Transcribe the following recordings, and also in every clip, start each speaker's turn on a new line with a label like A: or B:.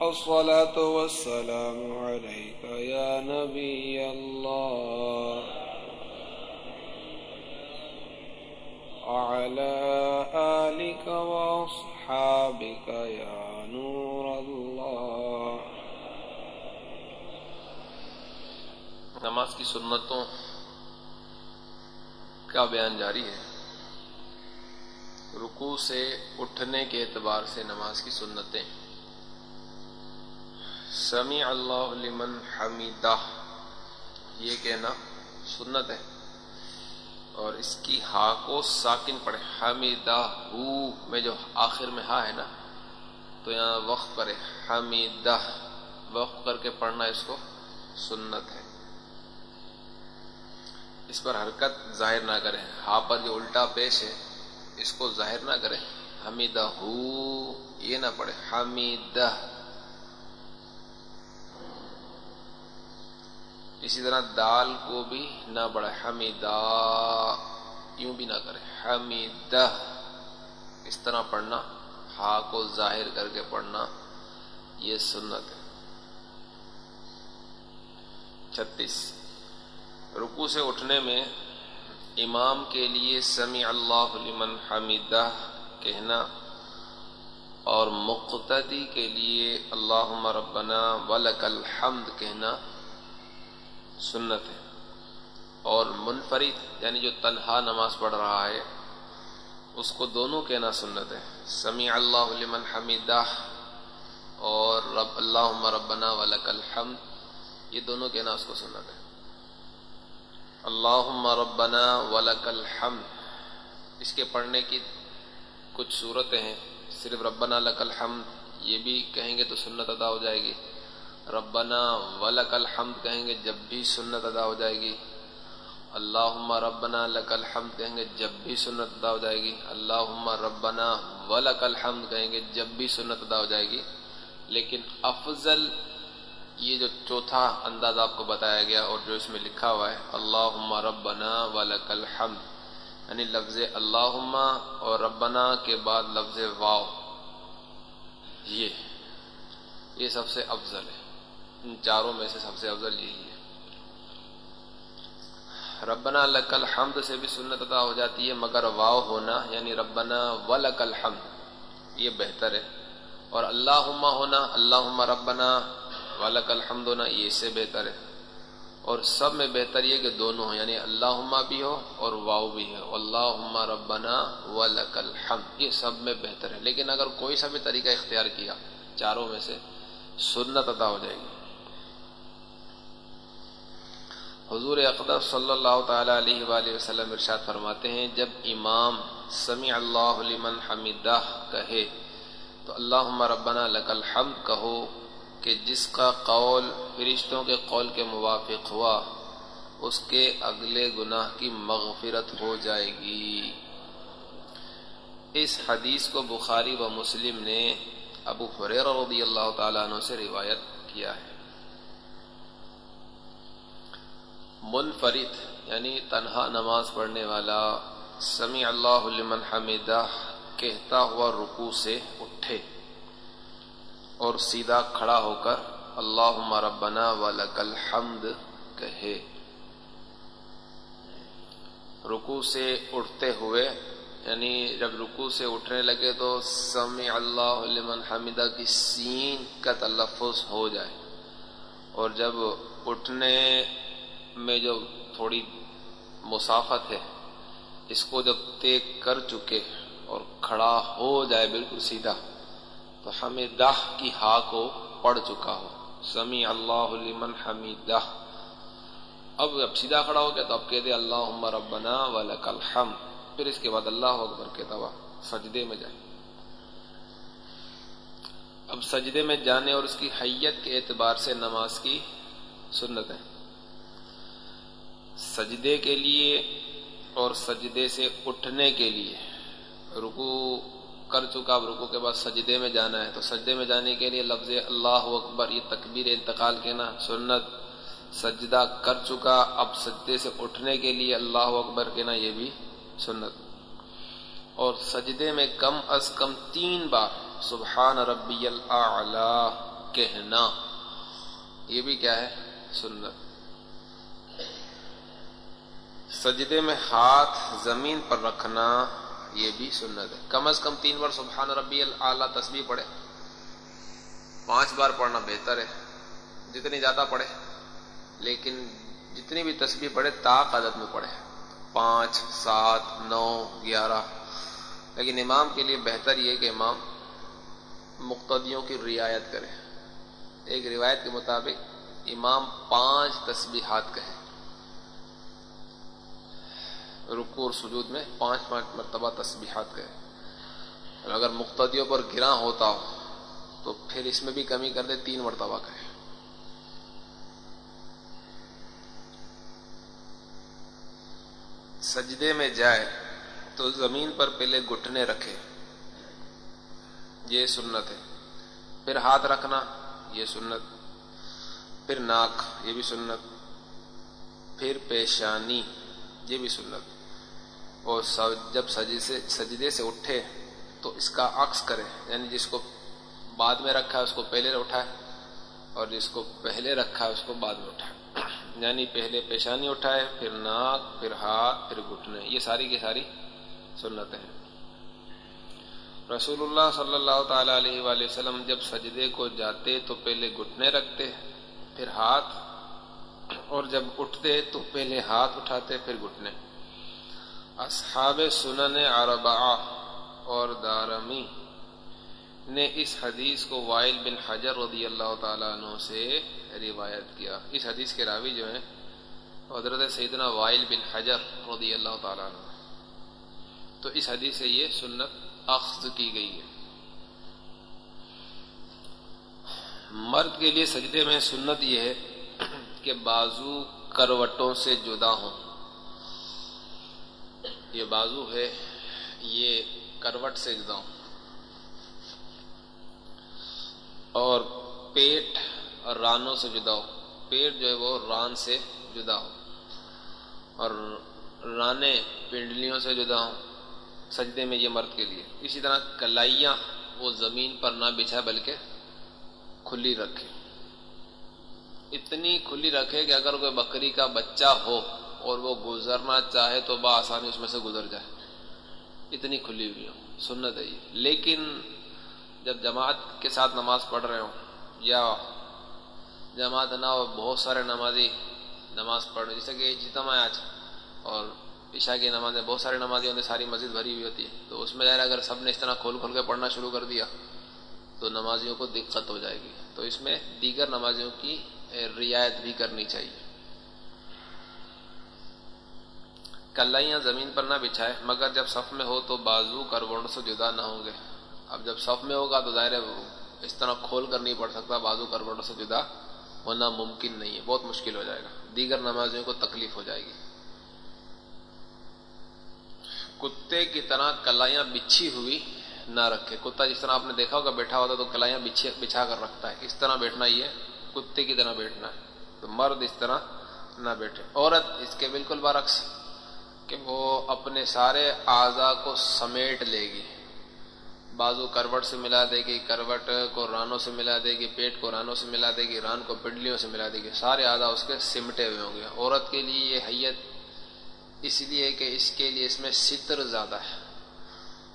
A: الصلاة والسلام عليك يا نبي الله. وعلى آلك وأصحابك يا نور الله.
B: نماز کی سنتوں کا بیان جاری ہے۔ رکوع سے اٹھنے کے اعتبار سے نماز کی سنتیں۔ سمیع اللہ لمن حمیدہ۔ یہ کہنا سنت ہے۔ اور اس کی ہا کو ساکن پڑھے حمیدہ ہو میں جو آخر میں ہا ہے نا، تو یہاں وقف کرے حمیدہ، وقف کر کے پڑھنا اس کو سنت ہے۔ اس پر حرکت ظاہر نہ کرے ہا پر جو الٹا پیش ہے، اس کو ظاہر نہ کرے حمیدہ ہو یہ نہ پڑھے حمیدہ اسی طرح دال کو بھی نہ بڑھے حمیدہ، یوں بھی نہ کرے، حمیدہ، اس طرح پڑھنا، ہا کو ظاہر کر کے پڑھنا، یہ سنت ہے۔ چھتیس۔ رکو سے اٹھنے میں امام کے لیے سمیع اللہ لمن حمیدہ کہنا اور مقتدی کے لیے اللہ ربنا ولک الحمد کہنا سنت ہے اور منفرد یعنی جو تنہا نماز پڑھ رہا ہے، اس کو دونوں کہنا سنت ہے سمیع اللہ لمن حمیدہ اور رب اللہ ربنا ولک الحمد، یہ دونوں کہنا اس کو سنت ہے اللہ ربنا ولک الحمد، اس کے پڑھنے کی کچھ صورتیں ہیں۔ صرف ربنا لک الحمد، یہ بھی کہیں گے تو سنت ادا ہو جائے گی۔ ربنا ولک الحمد کہیں گے جب بھی سنت ادا ہو جائے گی۔ اللہم ربنا لک الحمد کہیں گے جب بھی سنت ادا ہو جائے گی۔ اللہم ربنا ولک الحمد کہیں گے جب بھی سنت ادا ہو جائے گی۔ لیکن افضل یہ جو چوتھا انداز آپ کو بتایا گیا اور جو اس میں لکھا ہوا ہے، اللہم ربنا ولک الحمد یعنی لفظ اللہم اور ربنا کے بعد لفظ واو یہ یہ سب سے افضل ہے۔ ان چاروں میں سے سب سے افضل یہی ہے۔ ربنا لک الحمد سے بھی سنت ادا ہو جاتی ہے، مگر واو ہونا یعنی ربنا ولک الحمد، یہ بہتر ہے۔ اور اللہم ہونا، اللہم ربنا ولک الحمد ہونا، یہ اس سے بہتر ہے۔ اور سب میں بہتر یہ کہ دونوں ہوں یعنی اللہم بھی ہو اور واو بھی ہے۔ اللہم ربنا ولک الحمد، یہ سب میں بہتر ہے۔ لیکن اگر کوئی سا بھی طریقہ اختیار کیا چاروں میں سے، سنت ادا ہو جائے گی۔ حضور اقدر صلی اللہ تعالی علیہ وآلہ وسلم ارشاد فرماتے ہیں، جب امام سمیع اللہ لمن حمیدہ کہے، تو اللہم ربنا لک الحمد کہو کہ جس کا قول فرشتوں کے قول کے موافق ہوا، اس کے اگلے گناہ کی مغفرت ہو جائے گی۔ اس حدیث کو بخاری و مسلم نے ابو فریر رضی اللہ تعالیٰ عنہ سے روایت کیا ہے۔ منفرد یعنی تنہا نماز پڑھنے والا، سمیع اللہ لمن حمیدہ، کہتا ہوا رکوع سے اٹھے اور سیدھا کھڑا ہو کر اللہ ربنا ولک الحمد کہے۔ رکوع سے اٹھتے ہوئے یعنی جب رکوع سے اٹھنے لگے تو سمیع اللہ لمن حمیدہ کی سین کا تلفظ ہو جائے اور جب اٹھنے میں جو تھوڑی مسافت ہے، اس کو جب طے کر چکے اور کھڑا ہو جائے بالکل سیدھا، تو حمیدہ کی ہا کو پڑ چکا ہو۔ سمیع اللہ لمن حمیدہ۔ اب اب سیدھا کھڑا ہو گیا تو اب کہتے اللہ ربنا ولک الحمد. پھر اس کے بعد اللہ اکبر کہتا ہوا، سجدے میں جائے اب سجدے میں جانے اور اس کی حیت کے اعتبار سے نماز کی سنت ہے سجدے کے لیے اور سجدے سے اٹھنے کے لیے۔ رکو کر چکا، اب رکو کے بعد سجدے میں جانا ہے۔ تو سجدے میں جانے کے لیے لفظ اللہ اکبر، یہ تکبیر انتقال کے نا سنت سجدہ کر چکا۔ اب سجدے سے اٹھنے کے لیے اللہ اکبر کے نا یہ بھی سنت۔ اور سجدے میں کم از کم تین بار سبحان ربی اللہ کہنا، یہ بھی کیا ہے؟ سنت۔ سجدے میں ہاتھ زمین پر رکھنا یہ بھی سنت ہے۔ کم از کم تین بار سبحان ربی اللہ تسبیح پڑھے۔ پانچ بار پڑھنا بہتر ہے۔ جتنی زیادہ پڑھے۔ لیکن جتنی بھی تسبیح پڑھے تاک عدد میں پڑھے۔ پانچ، سات، نو، گیارہ۔ لیکن امام کے لیے بہتر یہ کہ امام مقتدیوں کی رعایت کرے۔ ایک روایت کے مطابق امام پانچ تسبیحات کہے۔ رکو اور سجود میں پانچ پانچ مرتبہ تسبیحات کہے اور اگر مقتدیوں پر گراں ہوتا ہو، تو پھر اس میں بھی کمی کر دے، تین مرتبہ کہے سجدے میں جائے تو زمین پر پہلے گٹنے رکھے۔ یہ سنت ہے۔ پھر ہاتھ رکھنا، یہ سنت۔ پھر ناک، یہ بھی سنت۔ پھر پیشانی، یہ بھی سنت۔ اور جب سجدے سے اٹھے تو اس کا عکس کرے یعنی جس کو بعد میں رکھا ہے اس کو پہلے اٹھائے اور جس کو پہلے رکھا ہے اس کو بعد میں اٹھائے یعنی پہلے پیشانی اٹھائے، پھر ناک، پھر ہاتھ، پھر گھٹنے، یہ ساری کی ساری سنتیں ہیں۔ رسول اللہ صلی اللہ تعالی علیہ وآلہ وسلم جب سجدے کو جاتے تو پہلے گھٹنے رکھتے، پھر ہاتھ، اور جب اٹھتے تو پہلے ہاتھ اٹھاتے، پھر گھٹنے۔ اصحاب سنن عربا اور دارمی نے اس حدیث کو وائل بن حجر رضی اللہ تعالیٰ عنہ سے روایت کیا۔ اس حدیث کے راوی جو ہیں، حضرت سیدنا وائل بن حجر رضی اللہ تعالیٰ عنہ۔ تو اس حدیث سے یہ سنت اخذ کی گئی ہے۔ مرد کے لیے سجدے میں سنت یہ ہے کہ بازو کروٹوں سے جدا ہوں۔ یہ بازو ہے، یہ کروٹ سے جدا اور پیٹ اور رانوں سے جدا ہو۔ پیٹ جو ہے وہ ران سے جدا ہو۔ اور رانے پنڈلیوں سے جدا ہوں سجدے میں یہ مرد کے لیے۔ اسی طرح کلائیاں وہ زمین پر نہ بچھا بلکہ کھلی رکھے۔ اتنی کھلی رکھے کہ اگر کوئی بکری کا بچہ ہو اور وہ گزرنا چاہے تو بآسانی اس میں سے گزر جائے۔ اتنی کھلی ہوئی ہو سنت ہے یہ۔ لیکن جب جماعت کے ساتھ نماز پڑھ رہے ہوں، یا جماعت نہ ہو، بہت سارے نمازی نماز پڑھ، جیسے کہ جتم ہے آج اور عشاء کی نماز بہت سارے نمازی ہوتے ساری مسجد بھری ہوئی ہوتی ہے۔ تو اس میں ظاہر اگر سب نے اس طرح کھول کھول کے پڑھنا شروع کر دیا، تو نمازیوں کو دقت ہو جائے گی۔ تو اس میں دیگر نمازیوں کی رعایت بھی کرنی چاہیے۔ کلائیاں زمین پر نہ بچھائے، مگر جب صف میں ہو تو بازو کروڑ سے جدا نہ ہوں گے۔ اب جب صف میں ہوگا تو ظاہر اس طرح کھول کر نہیں پڑ سکتا، بازو کروڑ سے جدا ہونا ممکن نہیں ہے، بہت مشکل ہو جائے گا۔ دیگر نمازیوں کو تکلیف ہو جائے گی۔ کتے کی طرح کلائیاں بچھی ہوئی نہ رکھے۔ کتا جس طرح آپ نے دیکھا ہوگا بیٹھا ہوتا تو کلائیاں بچھا کر رکھتا ہے۔ اس طرح بیٹھنا یہ کتے کی طرح بیٹھنا ہے۔ تو مرد اس طرح نہ بیٹھے۔ عورت اس کے بالکل برعکس کہ وہ اپنے سارے اعضا کو سمیٹ لے گی۔ بازو کروٹ سے ملا دے گی، کروٹ کو رانوں سے ملا دے گی، پیٹ کو رانوں سے ملا دے گی، ران کو پنڈلیوں سے ملا دے گی۔ سارے اعضا اس کے سمٹے ہوئے ہوں گے۔ عورت کے لیے یہ حیت اس لیے کہ اس کے لیے اس میں ستر زیادہ ہے۔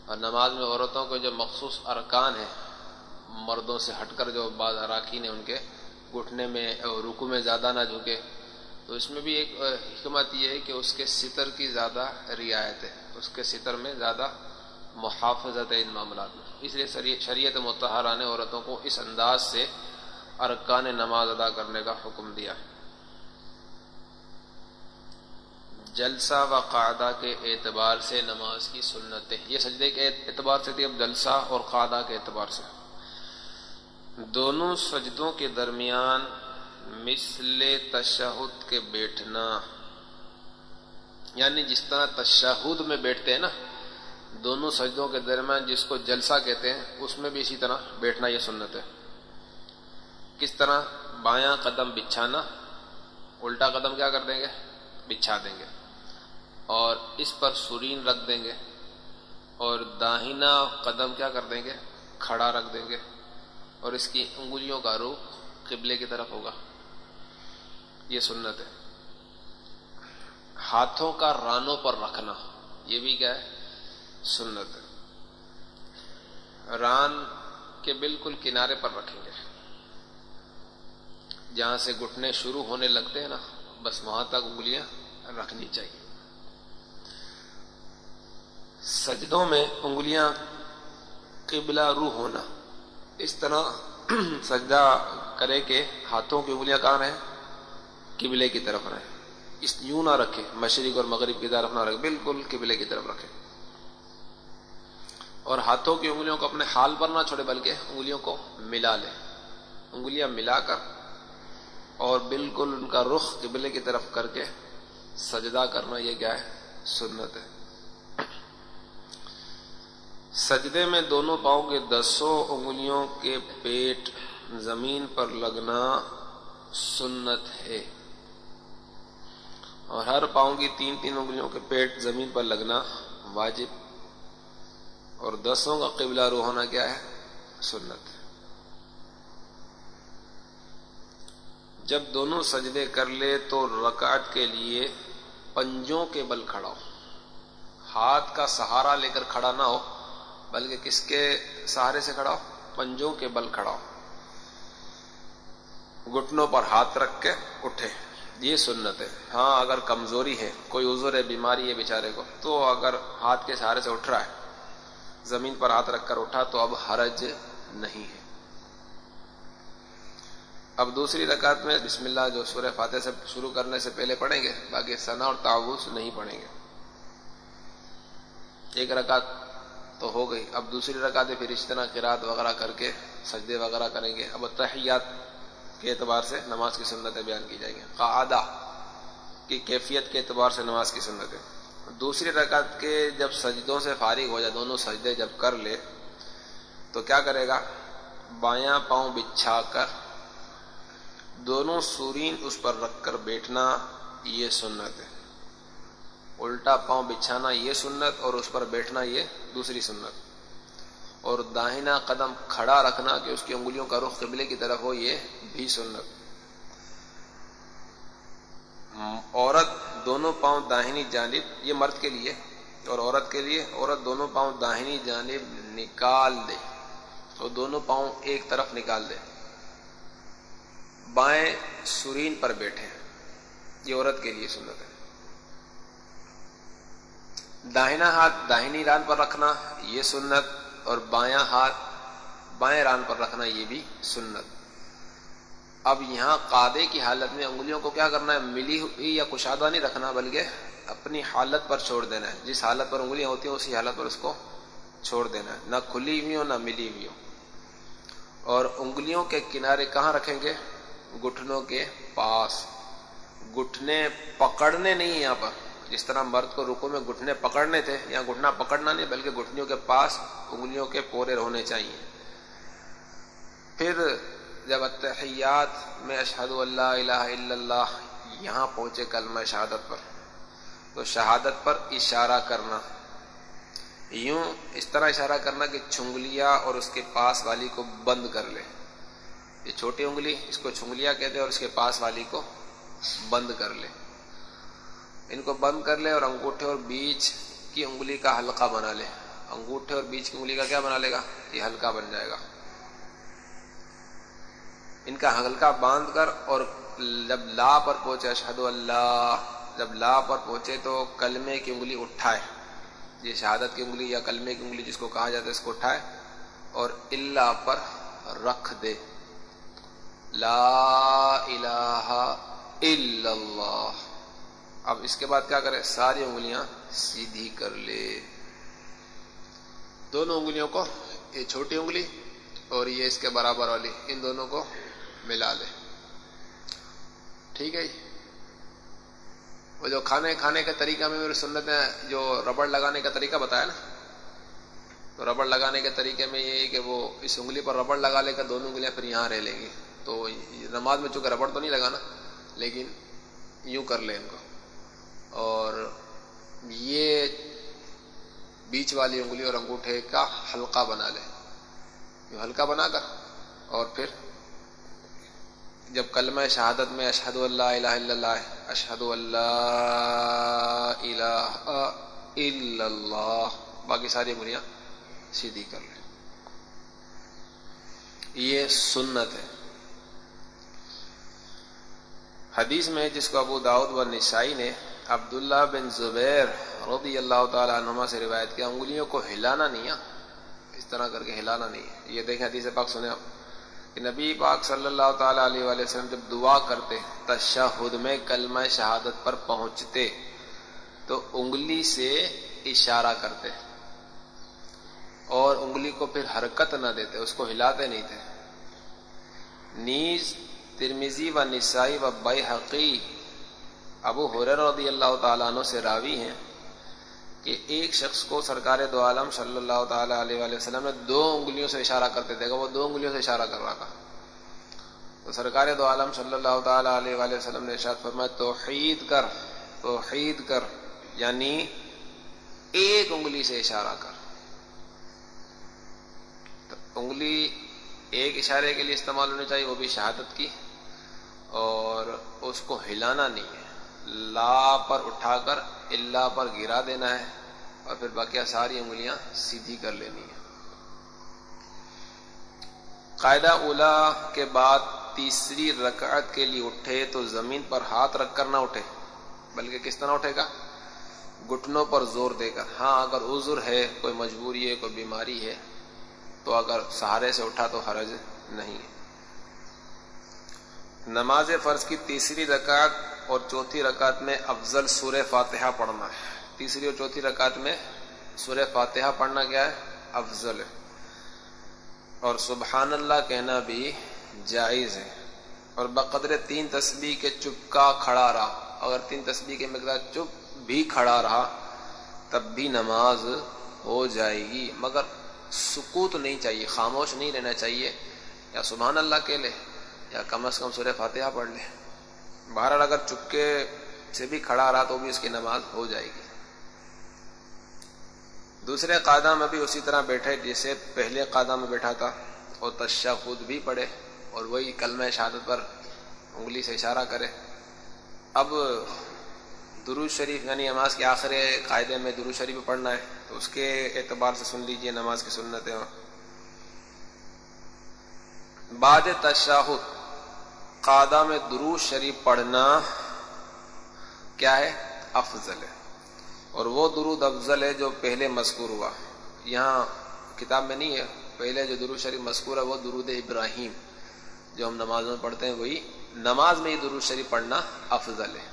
B: اور نماز میں عورتوں کو جو مخصوص ارکان ہے مردوں سے ہٹ کر جو بعض اراکین ہیں، ان کے گھٹنے میں رکو میں زیادہ نہ جھکے۔ تو اس میں بھی ایک حکمت یہ ہے کہ اس کے ستر کی زیادہ رعایت ہے، اس کے ستر میں زیادہ محافظت ہے ان معاملات میں۔ اس لیے شریعت متحرہ نے عورتوں کو اس انداز سے ارکان نماز ادا کرنے کا حکم دیا۔ جلسہ و قاعدہ کے اعتبار سے نماز کی سنتیں، یہ سجدے کے اعتبار سے تھی، اب جلسہ اور قاعدہ کے اعتبار سے۔ دونوں سجدوں کے درمیان مثل تشہد کے بیٹھنا۔ یعنی جس طرح تشہد میں بیٹھتے ہیں نا، دونوں سجدوں کے درمیان جس کو جلسہ کہتے ہیں، اس میں بھی اسی طرح بیٹھنا یہ سنت ہے۔ کس طرح؟ بایاں قدم بچھانا۔ الٹا قدم کیا کر دیں گے؟ بچھا دیں گے۔ اور اس پر سرین رکھ دیں گے۔ اور داہنا قدم کیا کر دیں گے؟ کھڑا رکھ دیں گے۔ اور اس کی انگلیوں کا روح قبلے کی طرف ہوگا۔ یہ سنت ہے۔ ہاتھوں کا رانوں پر رکھنا، یہ بھی کیا ہے؟ سنت ہے۔ ران کے بالکل کنارے پر رکھیں گے۔ جہاں سے گٹنے شروع ہونے لگتے ہیں نا، بس وہاں تک انگلیاں رکھنی چاہیے۔ سجدوں میں انگلیاں قبلہ روح ہونا۔ اس طرح سجدہ کرے کہ ہاتھوں کی انگلیاں کہاں رہیں؟ قبلے کی طرف رہیں اس یوں نہ رکھے، مشرق اور مغرب کی طرف نہ رکھے، بالکل قبلے کی طرف رکھے۔ اور ہاتھوں کی انگلیوں کو اپنے حال پر نہ چھوڑے، بلکہ انگلیوں کو ملا لے۔ انگلیاں ملا کر اور بالکل ان کا رخ قبلے کی طرف کر کے سجدہ کرنا یہ کیا ہے؟ سنت ہے۔ سجدے میں دونوں پاؤں کے دسوں انگلیوں کے پیٹ زمین پر لگنا سنت ہے۔ اور ہر پاؤں کی تین تین انگلیوں کے پیٹ زمین پر لگنا واجب۔ اور دسوں کا قبلہ روحنا کیا ہے؟ سنت۔ جب دونوں سجدے کر لے تو رکعت کے لیے پنجوں کے بل کھڑا ہو۔ ہاتھ کا سہارا لے کر کھڑا نہ ہو، بلکہ کس کے سہارے سے کھڑا ہو؟ پنجوں کے بل کھڑا ہو۔ گٹنوں پر ہاتھ رکھ کے اٹھے۔ یہ سنت ہے۔ ہاں اگر کمزوری ہے، کوئی عذر ہے، بیماری ہے بیچارے کو، تو اگر ہاتھ کے سہارے سے اٹھ رہا ہے، زمین پر ہاتھ رکھ کر اٹھا، تو اب حرج نہیں ہے۔ اب دوسری رکعت میں بسم اللہ جو سورہ فاتح سے شروع کرنے سے پہلے پڑھیں گے، باقی ثنا اور تعاوض نہیں پڑھیں گے۔ ایک رکعت تو ہو گئی، اب دوسری رکعت پھر اشتنا قرات وغیرہ کر کے، سجدے وغیرہ کریں گے۔ اب تحیات کے اعتبار سے نماز کی سنتیں بیان کی جائیں گی۔ قعدہ کی کیفیت کے اعتبار سے نماز کی سنتیں۔ دوسری رکعت کے جب سجدوں سے فارغ ہو جائے، دونوں سجدے جب کر لے، تو کیا کرے گا؟ بایاں پاؤں بچھا کر دونوں سورین اس پر رکھ کر بیٹھنا یہ سنت ہے۔ الٹا پاؤں بچھانا یہ سنت اور اس پر بیٹھنا یہ دوسری سنت۔ اور داہنا قدم کھڑا رکھنا کہ اس کی انگلیوں کا رخ قبلے کی طرف ہو، یہ بھی سنت۔ عورت دونوں پاؤں داہنی جانب، یہ مرد کے لیے اور عورت کے لیے، عورت دونوں پاؤں داہنی جانب نکال دے۔ اور دونوں پاؤں ایک طرف نکال دے۔ بائیں سورین پر بیٹھے۔ یہ عورت کے لیے سنت ہے۔ داہنا ہاتھ داہنی ران پر رکھنا، یہ سنت۔ اور بایاں ہاتھ بائیں ران پر رکھنا یہ بھی سنت۔ اب یہاں قادے کی حالت میں انگلیوں کو کیا کرنا ہے؟ ملی ہوئی یا کشادہ نہیں رکھنا، بلکہ اپنی حالت پر چھوڑ دینا ہے۔ جس حالت پر انگلیاں ہوتی ہیں، اسی حالت پر اس کو چھوڑ دینا ہے۔ نہ کھلی ہوئی ہو نہ ملی ہوئی ہو اور انگلیوں کے کنارے کہاں رکھیں گے؟ گٹھنوں کے پاس۔ گٹھنے پکڑنے نہیں یہاں پر۔ جس طرح مرد کو رکو میں گھٹنے پکڑنے تھے، یا گھٹنا پکڑنا نہیں، بلکہ گھٹنیوں کے پاس انگلیوں کے پورے ہونے چاہیے۔ پھر جب اتحیات میں اشہد اللہ الہ الا اللہ، یہاں پہنچے کلمہ شہادت پر، تو شہادت پر اشارہ کرنا۔ یوں اس طرح اشارہ کرنا کہ چھنگلیا اور اس کے پاس والی کو بند کر لے۔ یہ چھوٹی انگلی، اس کو چھنگلیا کہتے اور اس کے پاس والی کو بند کر لے۔ ان کو بند کر لے اور انگوٹھے اور بیچ کی انگلی کا ہلکا بنا لے۔ انگوٹھے اور بیچ کی انگلی کا کیا بنا لے گا؟ یہ ہلکا بن جائے گا۔ ان کا ہلکا باندھ کر اور جب لا پر پہنچے، اشہد اللہ جب لا پر پہنچے تو کلمے کی انگلی اٹھائے۔ یہ شہادت کی انگلی یا کلمے کی انگلی جس کو کہا جاتا ہے، اس کو اٹھائے اور اللہ پر رکھ دے۔ لا الہ الا اللہ۔ اب اس کے بعد کیا کرے ساری انگلیاں سیدھی کر لے۔ دونوں انگلیوں کو، یہ چھوٹی انگلی اور یہ اس کے برابر والی، ان دونوں کو ملا لے۔ ٹھیک ہے جی؟ وہ جو کھانے کھانے کے طریقہ میں میری سنت نے جو ربڑ لگانے کا طریقہ بتایا نا، تو ربڑ لگانے کے طریقے میں یہ ہے کہ وہ اس انگلی پر ربڑ لگا لے کر دونوں انگلیاں پھر یہاں رہ لیں گی۔ تو نماز میں چونکہ ربڑ تو نہیں لگانا، لیکن یوں کر لیں ان کو۔ اور یہ بیچ والی انگلی اور انگوٹھے کا ہلکا بنا لے یوں ہلکا بنا کر اور پھر جب کلمہ شہادت میں اشہد اللہ الہ الا اللہ اشہد اللہ الہ الا اللہ، باقی ساری انگلیاں سیدھی کر لیں۔ یہ سنت ہے۔ حدیث میں جس کو ابو داود و نسائی نے عبداللہ بن زبیر رضی اللہ تعالی عنما سے روایت کیا، انگلیوں کو ہلانا نہیں ہے۔ اس طرح کر کے ہلانا نہیں ہے۔ یہ دیکھیں حدیث پاک سنے آپ۔ کہ نبی پاک صلی اللہ تعالی علیہ وآلہ وسلم جب دعا کرتے، تشہد میں کلمہ شہادت پر پہنچتے، تو انگلی سے اشارہ کرتے۔ اور انگلی کو پھر حرکت نہ دیتے، اس کو ہلاتے نہیں تھے۔ نیز ترمیزی و نسائی و بائی حقی ابو حرر رضی اللہ تعالیٰ عنہ سے راوی ہیں کہ ایک شخص کو سرکار دو عالم صلی اللہ تعالی علیہ وآلہ وسلم نے دو انگلیوں سے اشارہ کرتے تھے وہ دو انگلیوں سے اشارہ کر رہا تھا۔ تو سرکار دو عالم صلی اللہ تعالی علیہ وآلہ وسلم نے ارشاد فرمایا، توحید کر توحید کر یعنی ایک انگلی سے اشارہ کر۔ انگلی ایک اشارے کے لیے استعمال ہونی چاہیے، وہ بھی شہادت کی، اور اس کو ہلانا نہیں ہے۔ لا پر اٹھا کر اللہ پر گرا دینا ہے اور پھر باقی ساری انگلیاں سیدھی کر لینی ہے قاعدہ اولا کے بعد تیسری رکعت کے لیے اٹھے تو زمین پر ہاتھ رکھ کر نہ اٹھے، بلکہ کس طرح اٹھے گا؟ گٹنوں پر زور دے کر۔ ہاں اگر عذر ہے، کوئی مجبوری ہے، کوئی بیماری ہے، تو اگر سہارے سے اٹھا تو حرج نہیں ہے۔ نماز فرض کی تیسری رکعت اور چوتھی رکعت میں افضل سورہ فاتحہ پڑھنا ہے۔ تیسری اور چوتھی رکعت میں سورہ فاتحہ پڑھنا کیا ہے؟ افضل۔ ہے اور سبحان اللہ کہنا بھی جائز ہے۔ اور بقدر تین تسبیح کے چپ کا کھڑا رہا۔ اگر تین تسبیح کے مقدار چپ بھی کھڑا رہا، تب بھی نماز ہو جائے گی۔ مگر سکوت نہیں چاہیے، خاموش نہیں رہنا چاہیے۔ یا سبحان اللہ کے لے، یا کم از کم سورہ فاتحہ پڑھ لے۔ بہرحال اگر چپکے سے بھی کھڑا رہا تو بھی اس کی نماز ہو جائے گی۔ دوسرے قادہ میں بھی اسی طرح بیٹھے، جیسے پہلے قادہ میں بیٹھا تھا، اور تشا خود بھی پڑھے، اور وہی کلمہ شہادت پر انگلی سے اشارہ کرے۔ اب درو شریف یعنی نماز کے آخر قاعدے میں درو شریف پڑھنا ہے، تو اس کے اعتبار سے سن لیجیے نماز کی سنتیں۔ بعد تشاہد قادہ میں درو شریف پڑھنا کیا ہے؟ افضل ہے۔ اور وہ درود افضل ہے جو پہلے مذکور ہوا۔ یہاں کتاب میں نہیں ہے۔ پہلے جو درود شریف مذکور ہے وہ درود ابراہیم۔ جو ہم نماز میں پڑھتے ہیں وہی نماز میں ہی درود شریف پڑھنا افضل ہے۔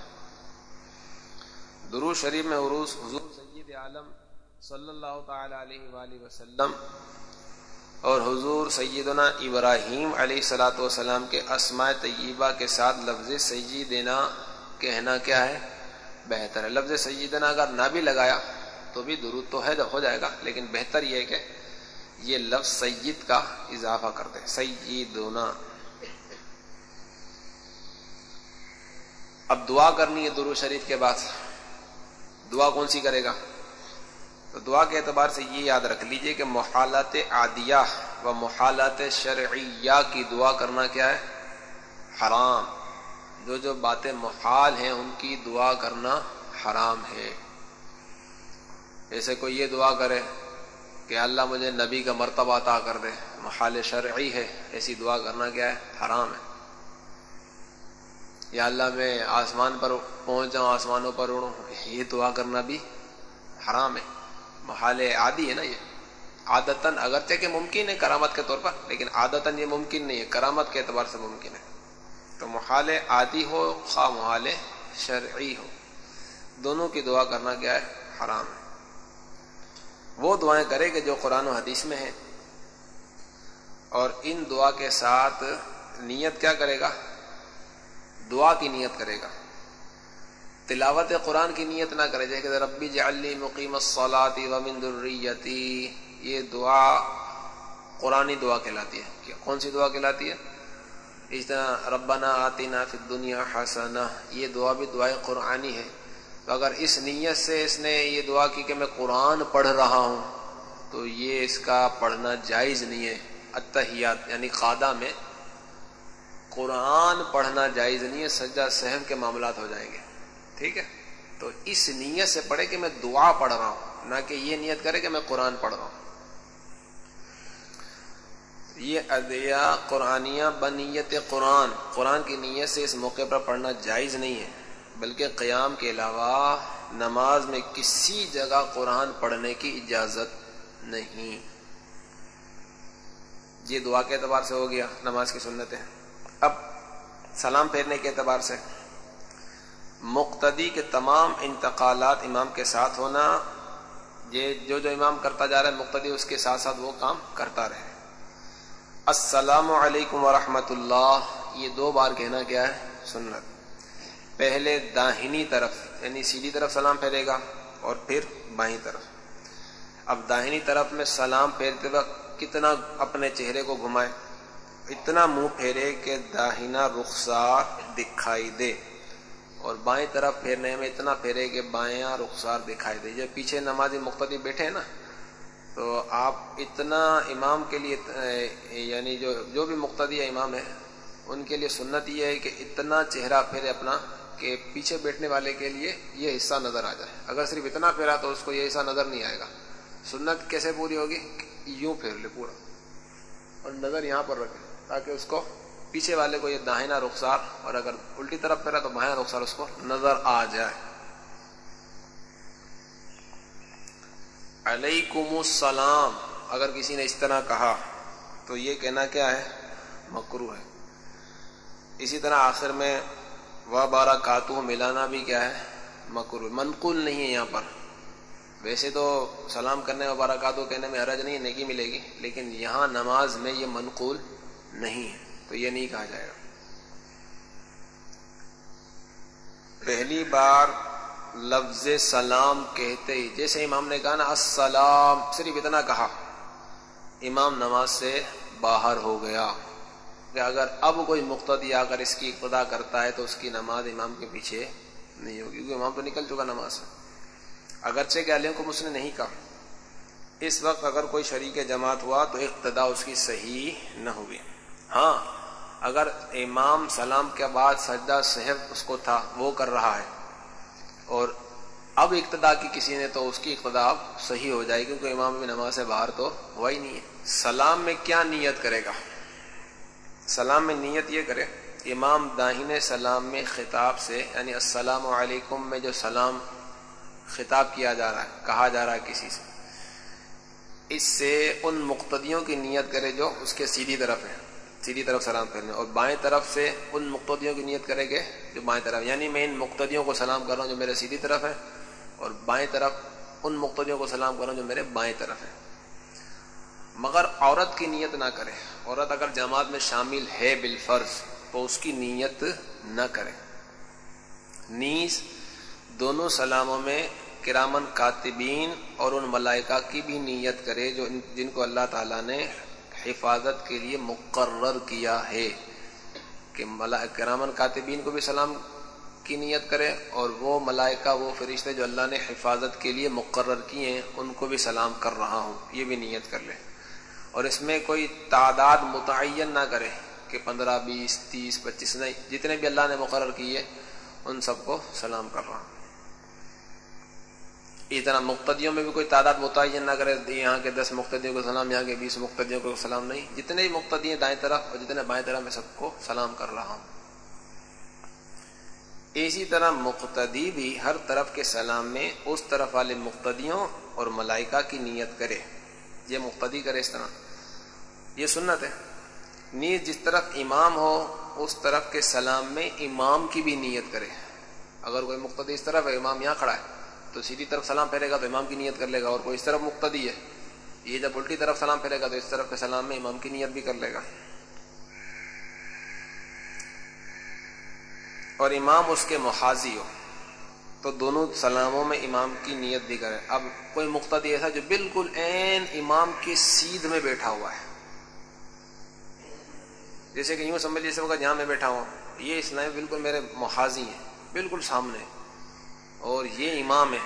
B: درود شریف میں عروس حضور سید عالم صلی اللہ تعالی علیہ وآلہ وسلم اور حضور سیدنا ابراہیم علیہ سلاۃ والسلام کے اسماء طیبہ کے ساتھ لفظ سیدنا کہنا کیا ہے؟ بہتر ہے۔ لفظ سیدنا اگر نہ بھی لگایا تو بھی درود تو ہے، ہو جائے گا، لیکن بہتر یہ ہے کہ یہ لفظ سید کا اضافہ کر دے۔ سیدنا۔ اب دعا کرنی ہے درو شریف کے بعد۔ دعا کون سی کرے گا؟ تو دعا کے اعتبار سے یہ یاد رکھ لیجیے کہ محالات عادیہ و محالات شرعیہ کی دعا کرنا کیا ہے؟ حرام۔ جو جو باتیں محال ہیں، ان کی دعا کرنا حرام ہے۔ جیسے کوئی یہ دعا کرے کہ اللہ مجھے نبی کا مرتبہ عطا کر دے، محال شرعی ہے، ایسی دعا کرنا کیا ہے؟ حرام ہے۔ یا اللہ میں آسمان پر پہنچ جاؤں آسمانوں پر اڑوں، یہ دعا کرنا بھی حرام ہے۔ محال عادی ہے نا یہ۔ عادتاً اگرچہ کہ ممکن ہے کرامت کے طور پر، لیکن عادتاً یہ ممکن نہیں ہے، کرامت کے اعتبار سے ممکن ہے۔ تو محال عادی ہو، خواہ محال شرعی ہو۔ دونوں کی دعا کرنا کیا ہے؟ حرام ہے۔ وہ دعائیں کرے کہ جو قرآن و حدیث میں ہیں۔ اور ان دعا کے ساتھ نیت کیا کرے گا؟ دعا کی نیت کرے گا۔ تلاوت قرآن کی نیت نہ کرے جائے کہ ربی جعلی مقیم الصلاتی ومن ذریتی، یہ دعا قرآنی دعا کہلاتی ہے۔ کون سی دعا کہلاتی ہے؟ اس طرح ربنا آتینا فی الدنیا حسنہ، یہ دعا بھی دعائیں قرآنی ہے۔ تو اگر اس نیت سے اس نے یہ دعا کی کہ میں قرآن پڑھ رہا ہوں، تو یہ اس کا پڑھنا جائز نہیں ہے۔ اتحیات یعنی قادہ میں قرآن پڑھنا جائز نہیں ہے، سجدہ سہم کے معاملات ہو جائیں گے۔ ٹھیک ہے؟ تو اس نیت سے پڑھے کہ میں دعا پڑھ رہا ہوں، نہ کہ یہ نیت کرے کہ میں قرآن پڑھ رہا ہوں۔ یہ ادیا قرآنیہ بنیت قرآن قرآن کی نیت سے اس موقع پر پڑھنا جائز نہیں ہے، بلکہ قیام کے علاوہ نماز میں کسی جگہ قرآن پڑھنے کی اجازت نہیں۔ یہ دعا کے اعتبار سے ہو گیا، نماز کی سنتیں۔ اب سلام پھیرنے کے اعتبار سے۔ مقتدی کے تمام انتقالات امام کے ساتھ ہونا، یہ جو جو امام کرتا جا رہا ہے، مقتدی اس کے ساتھ ساتھ وہ کام کرتا رہے۔ السلام علیکم ورحمۃ اللہ یہ دو بار کہنا کیا ہے سنت۔ پہلے داہنی طرف یعنی سیدھی طرف سلام پھیرے گا اور پھر بائیں طرف۔ اب داہنی طرف میں سلام پھیرتے وقت کتنا اپنے چہرے کو گھمائے، اتنا منہ پھیرے کہ داہنا رخسار دکھائی دے۔ اور بائیں طرف پھیرنے میں اتنا پھیرے کہ بائیں رخسار دکھائی دے جب پیچھے نمازی مقتدی بیٹھے ہیں نا، تو آپ اتنا امام کے لیے یعنی جو جو بھی مقتدی امام ہے ان کے لیے سنت یہ ہے کہ اتنا چہرہ پھیرے اپنا کہ پیچھے بیٹھنے والے کے لیے یہ حصہ نظر آ جائے۔ اگر صرف اتنا پھیرا تو اس کو یہ حصہ نظر نہیں آئے گا۔ سنت کیسے پوری ہوگی؟ یوں پھیر لے پورا۔ اور نظر یہاں پر رکھے تاکہ اس کو پیچھے والے کو یہ داہنا رخسار، اور اگر الٹی طرف پھیرا تو بائیں رخسار اس کو نظر آ جائے۔ علیکم السلام۔ اگر کسی نے اس طرح کہا، تو یہ کہنا کیا ہے؟ مکرو ہے۔ اسی طرح آخر میں وہ بارہ کاتو ملانا بھی کیا ہے؟ مکرو منقول نہیں ہے یہاں پر۔ ویسے تو سلام کرنے و بارکاتو کہنے میں حرج نہیں نیکی ملے گی، لیکن یہاں نماز میں یہ منقول نہیں ہے۔ تو یہ نہیں کہا جائے گا۔ پہلی بار لفظ سلام کہتے ہی، جیسے امام نے کہا نا، السلام، صرف اتنا کہا۔ امام نماز سے باہر ہو گیا۔ کہ اگر اب کوئی مقتدی آ کر اس کی ابتدا کرتا ہے تو اس کی نماز امام کے پیچھے نہیں ہوگی، کیونکہ امام تو نکل چکا نماز سے۔ اگرچہ کہ علیہ کو اس نے نہیں کہا۔ اس وقت اگر کوئی شریک جماعت ہوا تو اقتدا اس کی صحیح نہ ہوئی ہاں اگر امام سلام کے بعد سجدہ صحب اس کو تھا، وہ کر رہا ہے۔ اور اب اقتدا کی کسی نے تو اس کی اقتدا اب صحیح ہو جائے گی، کیونکہ امام بھی نماز سے باہر تو ہوا ہی نہیں ہے۔ سلام میں کیا نیت کرے گا؟ سلام میں نیت یہ کرے، امام داہن سلام میں خطاب سے یعنی السلام علیکم میں جو سلام خطاب کیا جا رہا ہے، کہا جا رہا ہے کسی سے۔ اس سے ان مقتدیوں کی نیت کرے جو اس کے سیدھی طرف ہے سیدھی طرف سلام کرنے۔ اور بائیں طرف سے ان مقتدیوں کی نیت کرے گے جو بائیں طرف یعنی میں ان مقتدیوں کو سلام کر رہا ہوں جو میرے سیدھی طرف ہے اور بائیں طرف ان مقتدیوں کو سلام کر رہا ہوں جو میرے بائیں طرف ہے مگر عورت کی نیت نہ کرے۔ عورت اگر جماعت میں شامل ہے بالفرض تو اس کی نیت نہ کرے۔ نیز دونوں سلاموں میں کرامن کاتبین اور ان ملائکہ کی بھی نیت کرے جو جن کو اللہ تعالیٰ نے حفاظت کے لیے مقرر کیا ہے کہ کرامن کاتبین کو بھی سلام کی نیت کرے اور وہ ملائکہ وہ فرشتے جو اللہ نے حفاظت کے لیے مقرر کیے ہیں، ان کو بھی سلام کر رہا ہوں، یہ بھی نیت کر لے۔ اور اس میں کوئی تعداد متعین نہ کرے کہ پندرہ، بیس، تیس، پچیس، نہیں، جتنے بھی اللہ نے مقرر کیے، ان سب کو سلام کر رہا ہوں۔ اس طرح مقتدیوں میں بھی کوئی تعداد متعین نہ کرے، یہاں کے دس مقتدیوں کو سلام، یہاں کے بیس مقتدیوں کو سلام نہیں۔ جتنے بھی مقتدی ہیں دائیں طرف اور جتنے بائیں طرف میں سب کو سلام کر رہا ہوں۔ اسی طرح مقتدی بھی ہر طرف کے سلام میں اس طرف والے مقتدیوں اور ملائکہ کی نیت کرے۔ یہ مقتدی کرے اس طرح۔ یہ سنت ہے۔ نیز جس طرف امام ہو، اس طرف کے سلام میں امام کی بھی نیت کرے۔ اگر کوئی مقتدی اس طرف ہے، امام یہاں کھڑا ہے۔ تو سیدھی طرف سلام پھیرے گا تو امام کی نیت کر لے گا اور کوئی اس طرف مقتدی ہے۔ یہ جب الٹی طرف سلام پھیرے گا تو اس طرف کے سلام میں امام کی نیت بھی کر لے گا۔ اور امام اس کے محاذی ہو۔ تو دونوں سلاموں میں امام کی نیت بھی کرے۔ اب کوئی مقتدی ایسا جو بالکل این امام کی سیدھ میں بیٹھا ہوا ہے۔ جیسے کہ یوں سمجھ جیسے ہوگا جہاں میں بیٹھا ہوں۔ یہ اسلام بالکل میرے محاذی ہیں۔ بالکل سامنے۔ اور یہ امام ہے۔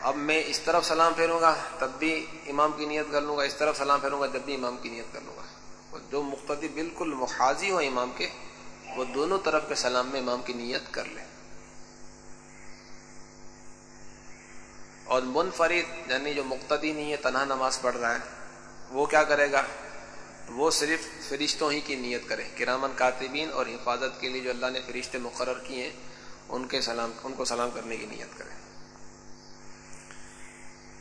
B: اب میں اس طرف سلام پھیروں گا، تب بھی امام کی نیت کر لوں گا۔ اس طرف سلام پھیروں گا، جب بھی امام کی نیت کر لوں گا۔ اور جو مقتدی بالکل محاذی ہو امام کے، وہ دونوں طرف کے سلام میں امام کی نیت کر لے۔ اور منفرد یعنی جو مقتدی نہیں ہے، تنہا نماز پڑھ رہا ہے، وہ کیا کرے گا؟ وہ صرف فرشتوں ہی کی نیت کرے۔ کرامن کاتبین اور حفاظت کے لیے جو اللہ نے فرشتے مقرر کیے ہیں ان کے سلام، ان کو سلام کرنے کی نیت کرے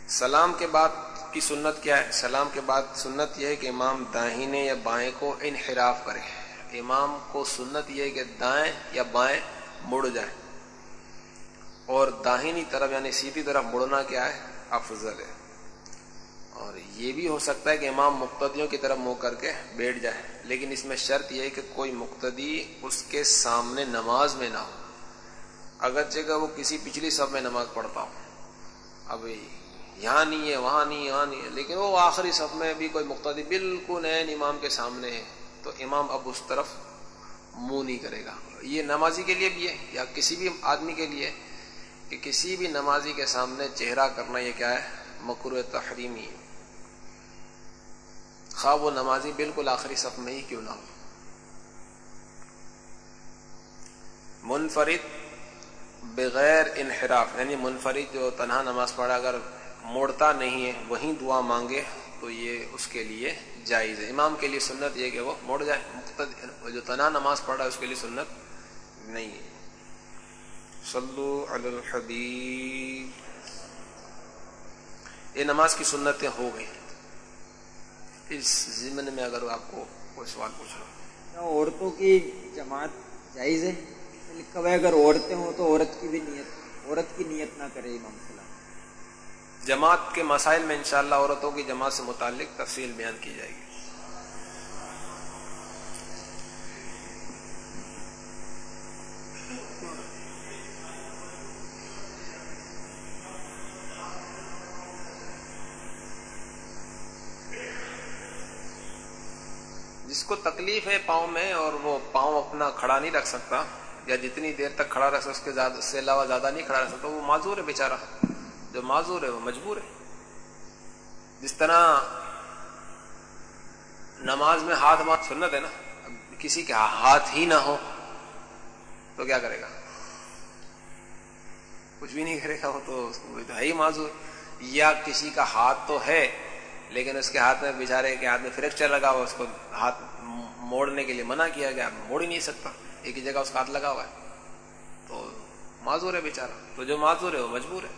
B: سلام کے بعد کی سنت کیا ہے؟ سلام کے بعد سنت یہ ہے کہ امام داہنے یا بائیں کو انحراف کرے امام کو سنت یہ ہے کہ دائیں یا بائیں مڑ جائیں۔ اور داہنی طرف یعنی سیدھی طرف مڑنا کیا ہے؟ افضل ہے۔ اور یہ بھی ہو سکتا ہے کہ امام مقتدیوں کی طرف منہ کر کے بیٹھ جائے لیکن اس میں شرط یہ ہے کہ کوئی مقتدی اس کے سامنے نماز میں نہ ہو۔ اگرچہ کہ وہ کسی پچھلی سب میں نماز پڑھتا ہو اب یہاں نہیں ہے، وہاں نہیں، یہاں نہیں ہے، لیکن وہ آخری صف میں بھی کوئی مقتدی بالکل نئے امام کے سامنے ہے، تو امام اب اس طرف منہ نہیں کرے گا۔ یہ نمازی کے لیے بھی ہے یا کسی بھی آدمی کے لیے کہ کسی بھی نمازی کے سامنے چہرہ کرنا یہ کیا ہے؟ مکرو تحریمی۔ خواہ وہ نمازی بالکل آخری صف میں ہی کیوں نہ ہو۔ منفرد بغیر انحراف یعنی منفرد جو تنہا نماز پڑھا، اگر موڑتا نہیں ہے، وہیں دعا مانگے، تو یہ اس کے لیے جائز ہے۔ امام کے لیے سنت یہ کہ وہ موڑ جائے جو تنہا نماز پڑھا ہے اس کے لیے سنت نہیں ہے۔ صلو علی الحبیب۔ یہ نماز کی سنتیں ہو گئی۔ اس ضمن میں اگر آپ کو کوئی سوال پوچھ رہا
C: عورتوں کی جماعت جائز ہے؟ لکھا ہوا ہے، اگر عورتیں ہوں تو عورت کی بھی نیت، عورت کی نیت نہ کرے امام سلام
B: جماعت کے مسائل میں انشاءاللہ عورتوں کی جماعت سے متعلق تفصیل بیان کی جائے گی۔ جس کو تکلیف ہے پاؤں میں اور وہ پاؤں اپنا کھڑا نہیں رکھ سکتا یا جتنی دیر تک کھڑا رکھ سکتا اس کے سے علاوہ زیادہ نہیں کھڑا رکھ سکتا، وہ معذور ہے بیچارہ۔ جو معذور ہے، وہ مجبور ہے۔ جس طرح نماز میں ہاتھ مات سنت ہے نا کسی کے ہاتھ ہی نہ ہو، تو کیا کرے گا؟ کچھ بھی نہیں کرے گا، وہ تو ہے ہی معذور۔ یا کسی کا ہاتھ تو ہے، لیکن اس کے ہاتھ میں بےچارے کے ہاتھ میں فریکچر لگا ہوا، اس کو ہاتھ موڑنے کے لیے منع کیا گیا، موڑ ہی نہیں سکتا۔ ایک ہی جگہ اس کا ہاتھ لگا ہوا ہے۔ تو معذور ہے بیچارہ۔ تو جو معذور ہے وہ مجبور ہے۔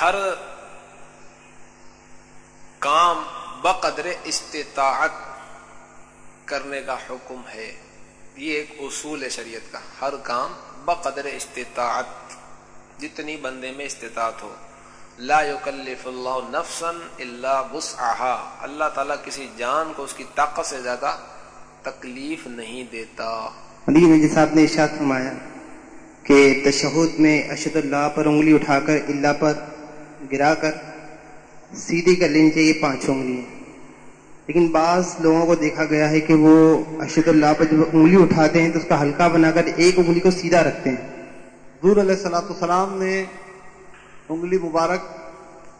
B: ہر کام بقدر استطاعت کرنے کا حکم ہے۔ یہ ایک اصول ہے شریعت کا۔ ہر کام بقدر استطاعت۔ جتنی بندے میں استطاعت ہو۔ لا يكلف اللہ نفسا الا وسعها اللہ تعالیٰ کسی جان کو اس کی طاقت سے زیادہ تکلیف نہیں دیتا۔
D: علی صاحب نے ارشاد فرمایا کہ تشہد میں اشد اللہ پر انگلی اٹھا کر اللہ پر گرا کر سیدھی کر لینی چاہیے پانچ انگلی لیکن بعض لوگوں کو دیکھا گیا ہے کہ وہ اشد اللہ پر جب انگلی اٹھاتے ہیں تو اس کا ہلکا بنا کر ایک انگلی کو سیدھا رکھتے ہیں۔
E: حضور علیہ السلاۃ السلام نے انگلی مبارک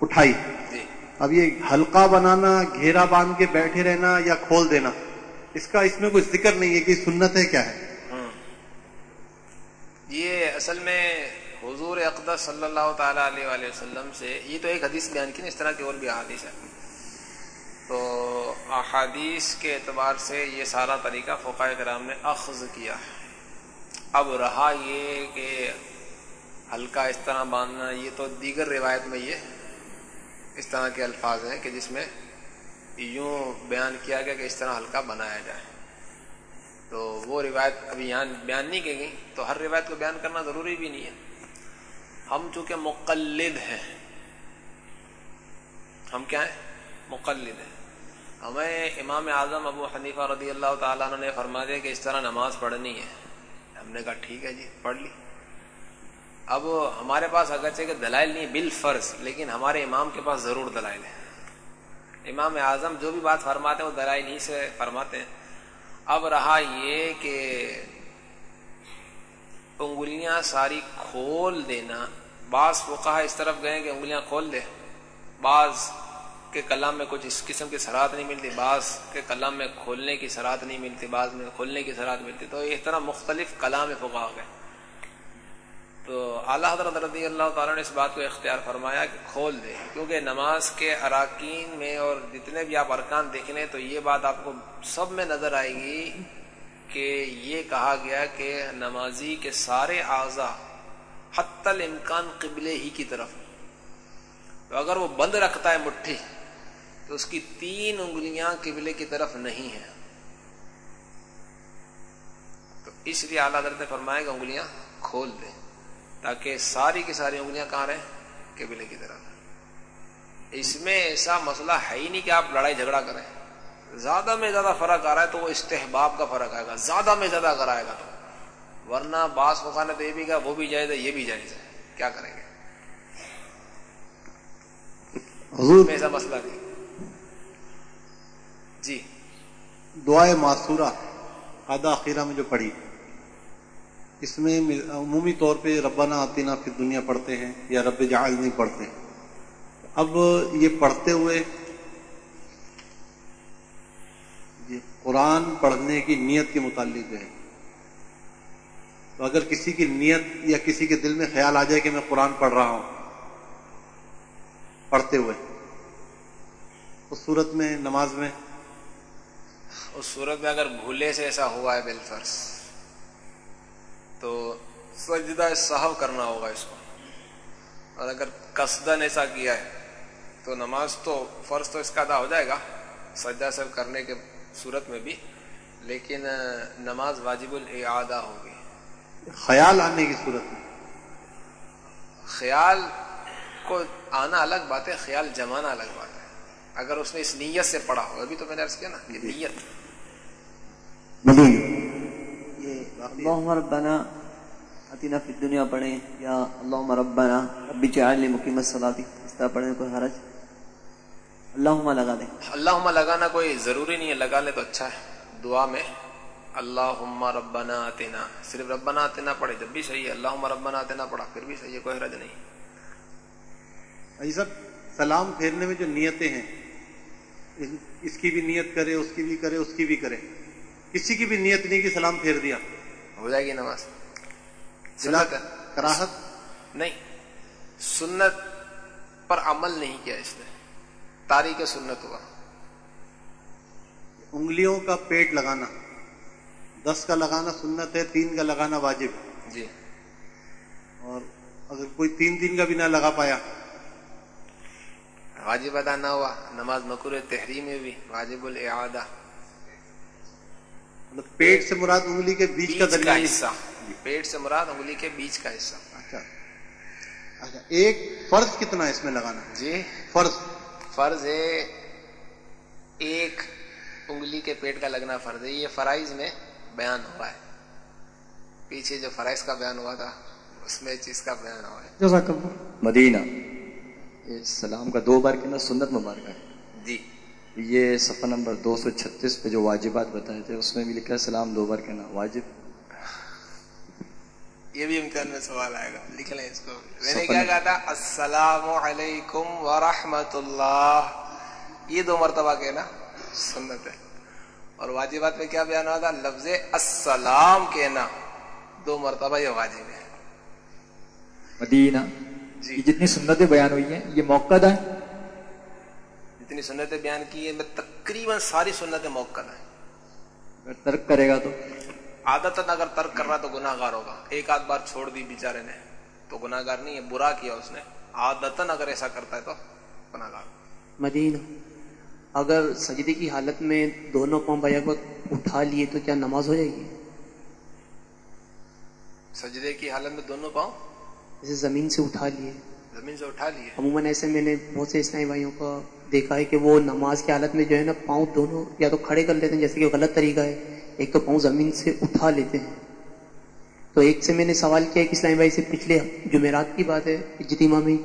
E: اٹھائی۔
B: جی۔
E: اب یہ ہلکا بنانا گھیرا باندھ کے بیٹھے رہنا یا کھول دینا۔ اس کا اس میں کوئی ذکر نہیں ہے کہ سنت ہے کیا ہے
B: یہ اصل میں حضور اقدس صلی اللہ تعالی علیہ وآلہ وسلم سے یہ تو ایک حدیث بیان کی نا، اس طرح کی اور بھی احادیث ہے تو احادیث کے اعتبار سے یہ سارا طریقہ فقائے کرام نے اخذ کیا اب رہا یہ کہ ہلکا اس طرح باندھنا، یہ تو دیگر روایت میں یہ اس طرح کے الفاظ ہیں کہ جس میں یوں بیان کیا گیا کہ اس طرح ہلکا بنایا جائے۔ تو وہ روایت ابھی یہاں بیان نہیں کی گئی، تو ہر روایت کو بیان کرنا ضروری بھی نہیں ہے۔ ہم چونکہ مقلد ہیں، ہم کیا ہیں؟ مقلد ہیں۔ ہمیں امام اعظم ابو حنیفہ رضی اللہ تعالیٰ عنہ نے فرما دیا کہ اس طرح نماز پڑھنی ہے۔ ہم نے کہا ٹھیک ہے جی پڑھ لی۔ اب ہمارے پاس اگرچہ کہ دلائل نہیں بال فرض لیکن ہمارے امام کے پاس ضرور دلائل ہے امام اعظم جو بھی بات فرماتے ہیں وہ دلائل ہی سے فرماتے ہیں۔ اب رہا یہ کہ انگلیاں ساری کھول دینا، بعض وہ کہا اس طرف گئے کہ انگلیاں کھول دے، بعض کے کلام میں کچھ اس قسم کی سرات نہیں ملتی، بعض کے کلام میں کھولنے کی سرات نہیں ملتی، بعض میں کھولنے کی سرات ملتی۔ تو اس طرح مختلف کلام فقہ گئے۔ تو اعلیٰ حضرت رضی اللہ تعالیٰ نے اس بات کو اختیار فرمایا کہ کھول دے، کیونکہ نماز کے اراکین میں اور جتنے بھی آپ ارکان دیکھ لیں تو یہ بات آپ کو سب میں نظر آئے گی کہ یہ کہا گیا کہ نمازی کے سارے اعضا حت الامکان قبلے ہی کی طرف، تو اگر وہ بند رکھتا ہے مٹھی تو اس کی تین انگلیاں قبلے کی طرف نہیں ہیں۔ تو اس لیے اعلیٰ حضرت نے فرمایا کہ انگلیاں کھول دیں۔ تاکہ ساری کی ساری انگلیاں کہاں رہیں؟ قبلے کی طرف۔ اس میں ایسا مسئلہ ہے ہی نہیں کہ آپ لڑائی جھگڑا کریں۔ زیادہ میں زیادہ فرق آ رہا ہے تو وہ استحباب کا فرق آئے گا۔ زیادہ میں زیادہ اگر آئے گا تو۔ ورنہ باس مخانے تو یہ بھی کہا وہ بھی جائز ہے یہ بھی جائز ہے۔ کیا کریں گے؟
E: حضور
B: ایسا مسئلہ نہیں۔ جی۔
E: دعائے معصورہ آدھا اخیرہ میں جو پڑھی۔ اس میں عمومی طور پہ ربنا آتینا پھر دنیا پڑھتے ہیں یا رب جہاز نہیں پڑھتے اب یہ پڑھتے ہوئے یہ قرآن پڑھنے کی نیت کے متعلق ہے۔ تو اگر کسی کی نیت یا کسی کے دل میں خیال آ جائے کہ میں قرآن پڑھ رہا ہوں پڑھتے ہوئے، اس صورت میں، نماز میں؟
B: اس صورت میں اگر بھولے سے ایسا ہوا ہے بالفرض تو سجدہ صاحب کرنا ہوگا اس کو۔ اور اگر قصدن ایسا کیا ہے تو نماز تو فرض تو اس کا ادا ہو جائے گا سجدہ صاحب کرنے کے صورت میں بھی لیکن نماز واجب الاعادہ ہوگی۔
E: خیال آنے کی صورت میں؟
B: خیال کو آنا الگ بات ہے خیال جمانا الگ بات ہے۔ اگر اس نے اس نیت سے پڑھا ہو ابھی تو میں نے عرض کیا نا یہ نیت۔
C: یہ اللہم ربنا اتنا فی الدنیا پڑھیں یا اللہم ربنا ربی جعلنی مقیم الصلاتی اس طرح پڑھیں کوئی حرج؟ اللہم لگا دیں۔
B: اللہم لگانا کوئی ضروری نہیں ہے لگا لے تو اچھا ہے دعا میں۔ اللہم ربنا آتنا صرف ربنا آتنا پڑھے جب بھی صحیح ہے اللہم ربنا آتنا پڑھا پھر بھی صحیح ہے کوئی حرج نہیں۔
E: اجی صاحب سلام پھیرنے میں جو نیتیں ہیں اس کی بھی نیت کرے اس کی بھی کرے اس کی بھی کرے۔ کسی کی بھی نیت نہیں کہ سلام پھیر دیا۔
B: ہو جائے گی نماز۔ سنت؟
E: کراہت؟
B: نہیں سنت پر عمل نہیں کیا اس نے۔ تاریخ سنت ہوا۔
E: انگلیوں کا پیٹ لگانا۔ دس کا لگانا سنت ہے تین کا لگانا واجب۔ ہے
B: جی۔
E: اور اگر کوئی تین دن کا بھی نہ لگا پایا۔
B: واجب ادا نہ ہوا نماز مکر تحریم میں بھی واجب الاعادہ۔
E: مطلب پیٹ سے مراد انگلی کے بیچ کا درمیان
B: حصہ۔ پیٹ سے مراد انگلی کے بیچ کا حصہ۔
E: اچھا۔ اچھا ایک فرض کتنا اس میں لگانا؟
B: جی۔
E: فرض۔
B: فرض ہے ایک انگلی کے پیٹ کا لگنا فرض ہے۔ یہ فرائض میں بیان ہوا ہے۔ پیچھے جو فرائض کا بیان ہوا تھا اس میں چیز کا بیان ہوا ہے۔
F: مدینہ۔ یہ سلام کا دو بار کہنا سنت مبارکہ ہے۔
B: جی۔
F: یہ صفحہ نمبر دو سو چھتیس پہ جو واجبات بتائے تھے اس میں بھی لکھا ہے سلام دو بار کہنا واجب۔
B: یہ بھی امتحان میں سوال آئے گا لکھ لیں اس کو۔ میں نے کیا کہا تھا؟ السلام علیکم ورحمۃ اللہ یہ دو مرتبہ کہنا سنت ہے۔ اور واجبات میں کیا بیان ہوا تھا؟ لفظ السلام کہنا۔ دو مرتبہ یہ واجب ہے۔
G: مدینہ۔
B: جی۔
G: جتنی سنتیں بیان ہوئی ہیں یہ موقع ہے
B: جتنی سنتیں بیان کی ہے میں تقریباً ساری سنتیں موقع ہیں
G: اگر ترک کرے گا تو؟
B: عادت اگر ترک کر رہا تو گناہ گار ہوگا۔ ایک آدھ بار چھوڑ دی بیچارے نے تو گناہ گار نہیں ہے برا کیا اس نے۔ عادتن اگر ایسا کرتا ہے تو گناہ گار
H: مدینہ اگر سجدے کی حالت میں دونوں پاؤں بیک وقت اٹھا لیے تو کیا نماز ہو جائے گی؟
B: سجدے کی حالت میں دونوں پاؤں
H: جیسے زمین سے اٹھا لیے۔
B: زمین سے اٹھا لیے۔
H: عموماً ایسے میں نے بہت سے اسلامی بھائیوں کا دیکھا ہے کہ وہ نماز کی حالت میں جو ہے نا پاؤں دونوں یا تو کھڑے کر لیتے ہیں جیسے کہ غلط طریقہ ہے ایک تو پاؤں زمین سے اٹھا لیتے ہیں۔ تو ایک سے میں نے سوال کیا کہ اسلام بھائی سے پچھلے جمعرات کی بات ہے اجتماع میں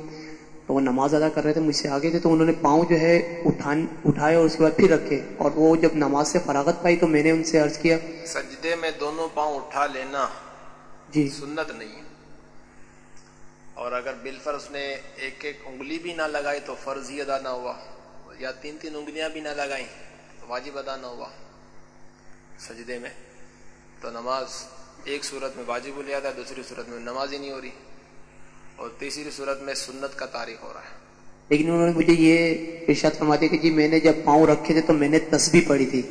H: تو وہ نماز ادا کر رہے تھے مجھ سے آگے تھے تو انہوں نے پاؤں جو ہے اٹھان اٹھائے اور اس کے بعد پھر رکھے۔ اور وہ جب نماز سے فراغت پائی تو میں نے ان سے عرض کیا۔
B: سجدے میں دونوں پاؤں اٹھا لینا
H: جی۔
B: سنت نہیں۔ اور اگر بالفرض نے ایک ایک انگلی بھی نہ لگائی تو فرض ہی ادا نہ ہوا۔ یا تین تین انگلیاں بھی نہ لگائیں تو واجب ادا نہ ہوا۔ سجدے میں تو نماز ایک صورت میں واجب لیا تھا دوسری صورت میں نماز ہی نہیں ہو رہی اور تیسری صورت میں سنت کا تاریخ ہو رہا ہے۔
H: لیکن انہوں نے مجھے یہ ارشاد فرما دیا کہ جی میں نے جب پاؤں رکھے تھے تو میں نے تسبیح پڑھی تھی۔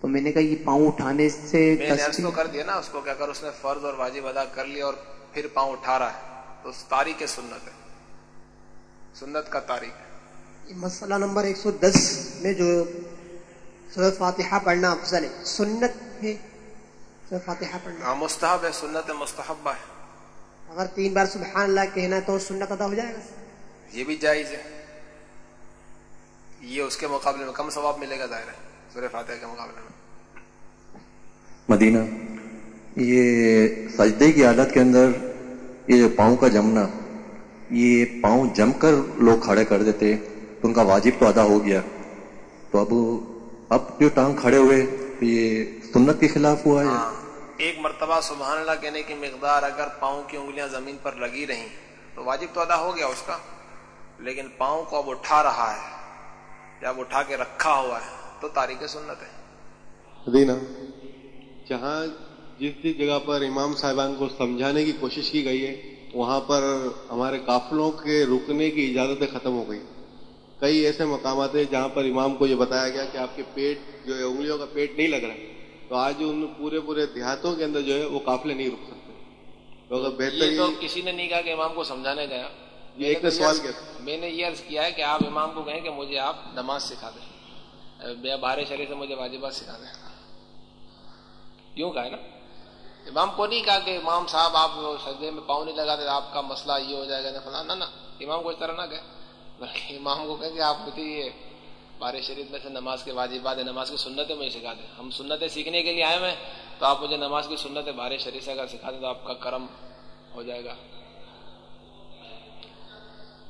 H: تو میں نے کہا یہ پاؤں اٹھانے سے
B: میں نے تو کر دیا نا اس کو کہ اگر اس نے فرض اور واجب ادا کر لیا اور پھر پاؤں اٹھا رہا ہے۔ تو اس تاریخ سنت ہے۔ سنت کا تاریخ ہے۔
I: مسئلہ نمبر ایک سو دس میں جو سورت فاتحہ پڑھنا افضل ہے۔ سنت ہے۔ سورت فاتحہ پڑھنا۔
B: ہاں مستحب ہے سنت مستحبہ ہے۔
I: اگر تین بار سبحان اللہ کہنا ہے تو سنت ادا ہو جائے گا۔
B: یہ بھی جائز ہے۔ یہ اس کے مقابلے میں کم ثواب ملے گا ظاہر ہے سورہ فاتحہ کے مقابلے میں۔
F: مدینہ یہ سجدے کی حالت کے اندر یہ جو پاؤں کا جمنا یہ پاؤں جم کر لوگ کھڑے کر دیتے۔ تو ان کا واجب تو ادا ہو گیا۔ تو اب اب جو ٹانگ کھڑے ہوئے تو یہ سنت کے خلاف ہوا ہے۔
B: ہاں ایک مرتبہ سبحان اللہ کہنے کی مقدار اگر پاؤں کی انگلیاں زمین پر لگی رہیں تو واجب تو ادا ہو گیا اس کا۔ لیکن پاؤں کو اب اٹھا رہا ہے یا اب اٹھا کے رکھا ہوا ہے تو تاریخ سنت ہے۔
E: دینا جہاں جس جس جگہ پر امام صاحبان کو سمجھانے کی کوشش کی گئی ہے وہاں پر ہمارے قافلوں کے رکنے کی اجازتیں ختم ہو گئی۔ کئی ایسے مقامات ہیں جہاں پر امام کو یہ بتایا گیا کہ آپ کے پیٹ جو ہے انگلیوں کا پیٹ نہیں لگ رہا ہے۔ تو آج ان پورے پورے دیہاتوں کے اندر جو ہے وہ قافلے نہیں رک سکتے۔ تو اگر بہتر
B: یہ تو کسی نے نہیں کہا کہ امام کو سمجھانے گیا۔
E: یہ ایک نے سوال کیا
B: میں نے یہ عرض کیا ہے کہ آپ امام کو کہیں کہ مجھے آپ نماز سکھا دیں۔ بے بار شریف سے مجھے واجبات سکھا دیں۔ یوں کہا ہے نا؟ امام کو نہیں کہا کہ امام صاحب آپ سجدے میں پاؤں نہیں لگاتے آپ کا مسئلہ یہ ہو جائے گا فلاں نہ امام کو اس طرح نہ کہے۔ بلکہ امام کو کہیں کہ آپ مجھے یہ بار شریف میں سے نماز کے واجبات ہے نماز کی سنتیں مجھے سکھا دیں۔ ہم سنتیں سیکھنے کے لیے آئے ہیں، تو آپ مجھے نماز کی سنتیں بار شریف سے اگر سکھا دیں تو آپ کا کرم ہو جائے گا۔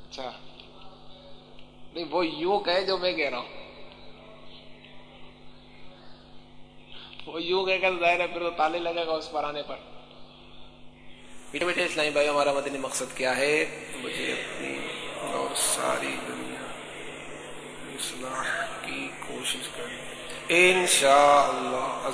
B: اچھا۔ نہیں، وہ یوں کہے جو میں کہہ رہا ہوں۔ وہ یوں کہے گا ظاہر ہے، پھر تو تالے لگے گا اس پر آنے پر۔ میٹھے میٹھے اسلامی بھائی ہمارا مدنی مقصد کیا ہے؟ مجھے اپنی اور ساری دنیا اصلاح کی کوشش کریں۔ انشاء اللہ